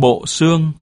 bộ xương.